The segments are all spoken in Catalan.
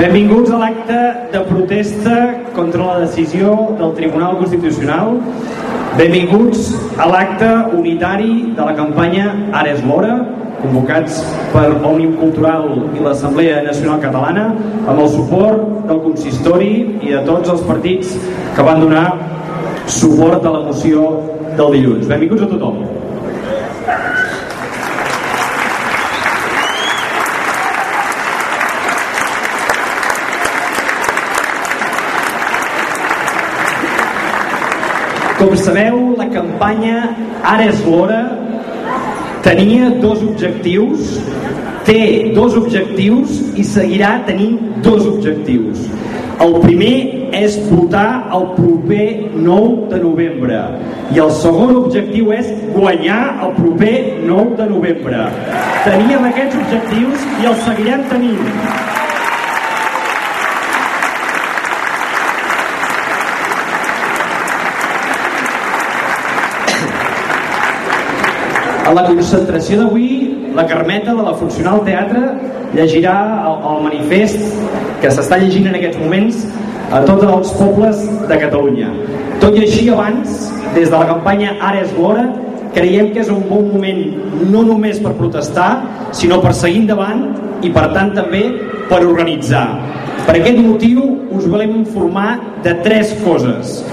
Benvinguts a l'acte de protesta contra la decisió del Tribunal Constitucional. Benvinguts a l'acte unitari de la campanya Ares Lora, convocats per Òmnium Cultural i l'Assemblea Nacional Catalana, amb el suport del consistori i de tots els partits que van donar suport a la moció del dilluns. Benvinguts a tothom. Com sabeu, la campanya Ara és l'hora tenia dos objectius, té dos objectius i seguirà tenint dos objectius. El primer és votar el proper 9 de novembre i el segon objectiu és guanyar el proper 9 de novembre. Teníem aquests objectius i els seguirem tenint. A la concentració d'avui, la Carmeta de la Funcional Teatre llegirà el, el manifest que s'està llegint en aquests moments a tots els pobles de Catalunya. Tot i així, abans, des de la campanya Ara és l'hora, creiem que és un bon moment no només per protestar, sinó per seguir endavant i, per tant, també per organitzar. Per aquest motiu us volem informar de tres coses.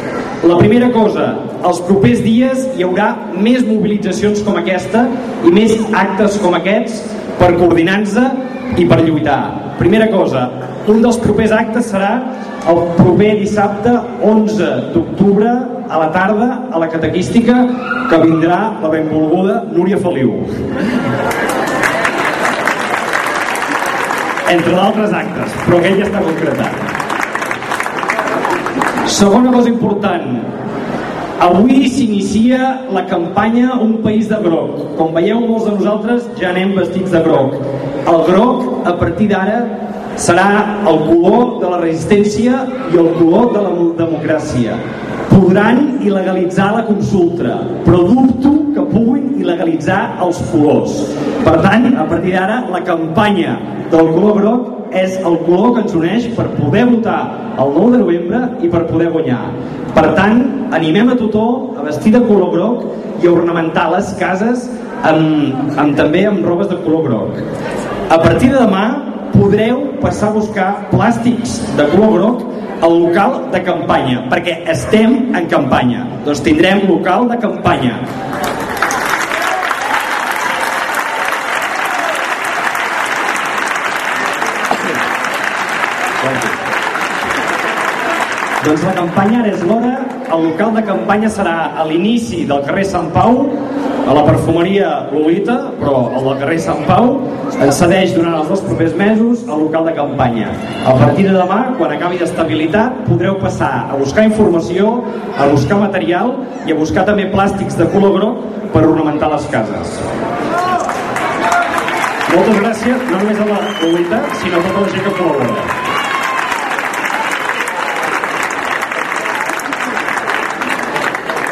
La primera cosa, els propers dies hi haurà més mobilitzacions com aquesta i més actes com aquests per coordinar-nos i per lluitar. Primera cosa, un dels propers actes serà el proper dissabte 11 d'octubre a la tarda a la catequística que vindrà la benvolguda Núria Feliu. Entre d'altres actes, però aquell ja està concretat. Segona cosa important, Avui s'inicia la campanya Un país de groc. Com veieu, molts de nosaltres ja anem vestits de groc. El groc, a partir d'ara, serà el color de la resistència i el color de la democràcia. Podran il·legalitzar la consulta, però dubto que puguin il·legalitzar els colors. Per tant, a partir d'ara, la campanya del color groc és el color que ens uneix per poder votar el 9 de novembre i per poder guanyar. Per tant, animem a tothom a vestir de color groc i a ornamentar les cases amb, amb, també amb robes de color groc. A partir de demà podreu passar a buscar plàstics de color groc al local de campanya, perquè estem en campanya. Doncs tindrem local de campanya. Doncs la campanya ara és l'hora, el local de campanya serà a l'inici del carrer Sant Pau, a la perfumeria Lolita, però el del carrer Sant Pau ens cedeix durant els dos propers mesos al local de campanya. A partir de demà, quan acabi d'estabilitat, podreu passar a buscar informació, a buscar material i a buscar també plàstics de color groc per ornamentar les cases. Moltes gràcies, no només a la Lolita, sinó a tota la gent que col·labora.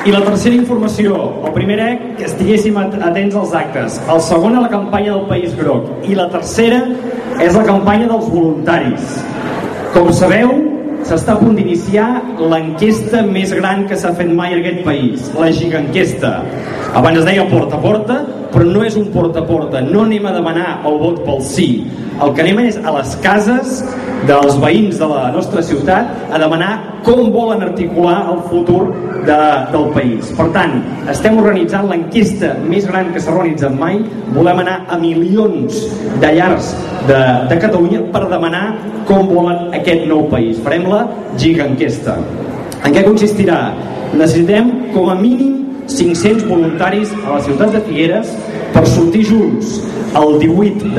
I la tercera informació, el primer era que estiguéssim atents als actes, el segon a la campanya del País Groc i la tercera és la campanya dels voluntaris. Com sabeu, s'està a punt d'iniciar l'enquesta més gran que s'ha fet mai en aquest país, la giganquesta. Abans es deia porta a porta, però no és un porta a porta, no anem a demanar el vot pel sí. El que anem és a les cases dels veïns de la nostra ciutat a demanar com volen articular el futur de, del país. Per tant, estem organitzant l'enquesta més gran que s'ha organitzat mai. Volem anar a milions de llars de, de Catalunya per demanar com volen aquest nou país. Farem la giganquesta. En què consistirà? Necessitem com a mínim 500 voluntaris a la ciutat de Figueres per sortir junts el 18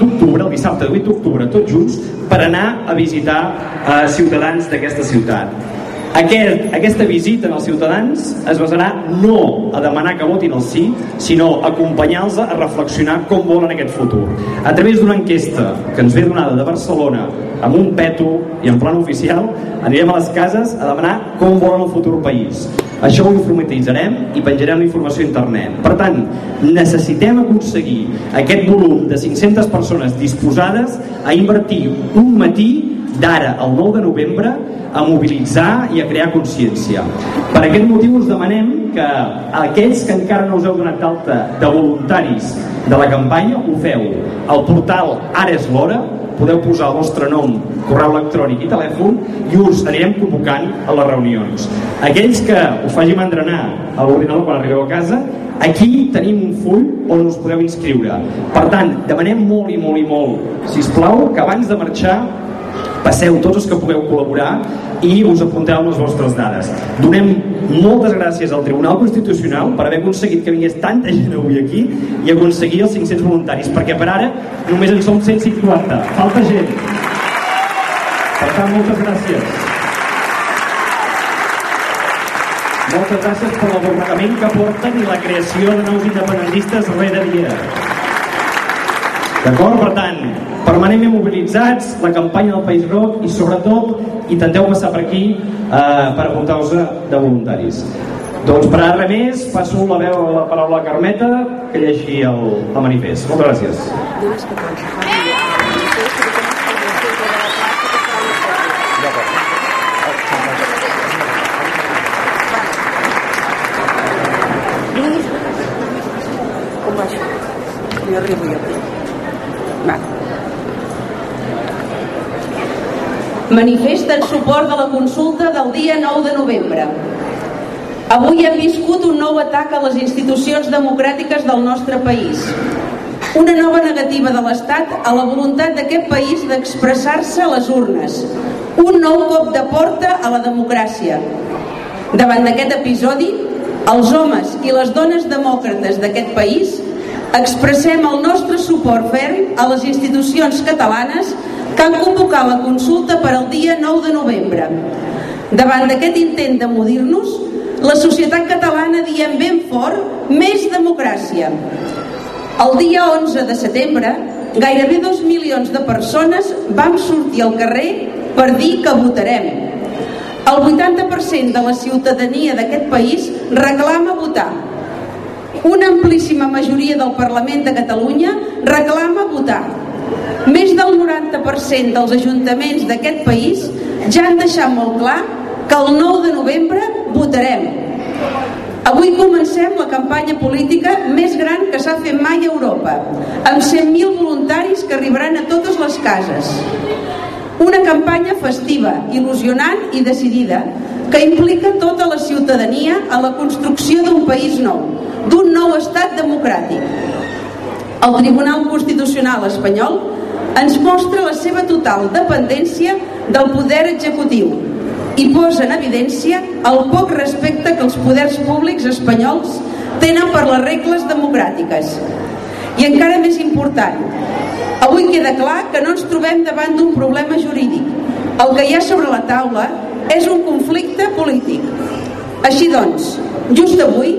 d'octubre, el dissabte 18 d'octubre, tots junts, per anar a visitar eh, ciutadans d'aquesta ciutat. Aquest, aquesta visita als ciutadans es basarà no a demanar que votin el sí, sinó a acompanyar-los a reflexionar com volen aquest futur. A través d'una enquesta que ens ve donada de Barcelona amb un peto i en plan oficial, anirem a les cases a demanar com volen el futur país. Això ho informatitzarem i penjarem la informació a internet. Per tant, necessitem aconseguir aquest volum de 500 persones disposades a invertir un matí d'ara al 9 de novembre a mobilitzar i a crear consciència. Per aquest motiu us demanem que aquells que encara no us heu donat d'alta de voluntaris de la campanya ho feu al portal Ara és l'hora podeu posar el vostre nom, correu electrònic i telèfon i us anirem convocant a les reunions. Aquells que us faci mandrenar a l'ordinador quan arribeu a casa, aquí tenim un full on us podeu inscriure. Per tant, demanem molt i molt i molt, si us plau, que abans de marxar passeu tots els que pugueu col·laborar i us apunteu les vostres dades. Donem moltes gràcies al Tribunal Constitucional per haver aconseguit que vingués tanta gent avui aquí i aconseguir els 500 voluntaris, perquè per ara només en som 150. Falta gent. Per tant, moltes gràcies. Moltes gràcies per l'aborregament que porten i la creació de nous independentistes rere dia. D'acord? Per tant, permanentment mobilitzats, la campanya del País Groc i sobretot intenteu passar per aquí eh, per apuntar-vos de voluntaris. Doncs per ara més, passo la veu la paraula a Carmeta que llegeixi el, el manifest. Moltes gràcies. Jo arribo jo. Va. Manifesta en suport de la consulta del dia 9 de novembre. Avui hem viscut un nou atac a les institucions democràtiques del nostre país. Una nova negativa de l'Estat a la voluntat d'aquest país d'expressar-se a les urnes. Un nou cop de porta a la democràcia. Davant d'aquest episodi, els homes i les dones demòcrates d'aquest país expressem el nostre suport ferm a les institucions catalanes que han convocat la consulta per al dia 9 de novembre. Davant d'aquest intent de modir-nos, la societat catalana diem ben fort més democràcia. El dia 11 de setembre, gairebé dos milions de persones vam sortir al carrer per dir que votarem. El 80% de la ciutadania d'aquest país reclama votar. Una amplíssima majoria del Parlament de Catalunya reclama votar. Més del 90% dels ajuntaments d'aquest país ja han deixat molt clar que el 9 de novembre votarem. Avui comencem la campanya política més gran que s'ha fet mai a Europa, amb 100.000 voluntaris que arribaran a totes les cases. Una campanya festiva, il·lusionant i decidida, que implica tota la ciutadania a la construcció d'un país nou, d'un nou estat democràtic. El Tribunal Constitucional espanyol ens mostra la seva total dependència del poder executiu i posa en evidència el poc respecte que els poders públics espanyols tenen per les regles democràtiques. I encara més important, avui queda clar que no ens trobem davant d'un problema jurídic. El que hi ha sobre la taula és un conflicte polític. Així doncs, just avui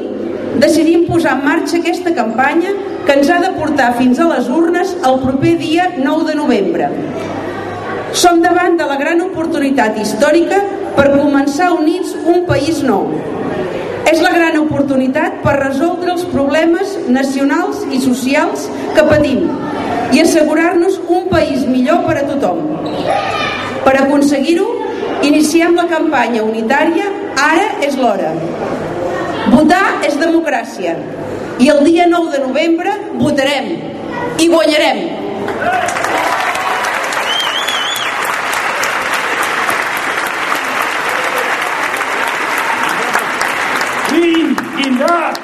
decidim posar en marxa aquesta campanya que ens ha de portar fins a les urnes el proper dia 9 de novembre. Som davant de la gran oportunitat històrica per començar units un país nou. És la gran oportunitat per resoldre els problemes nacionals i socials que patim i assegurar-nos un país millor per a tothom. Per aconseguir-ho, Iniciem la campanya unitària, ara és l'hora. Votar és democràcia. I el dia 9 de novembre votarem i guanyarem. Team in!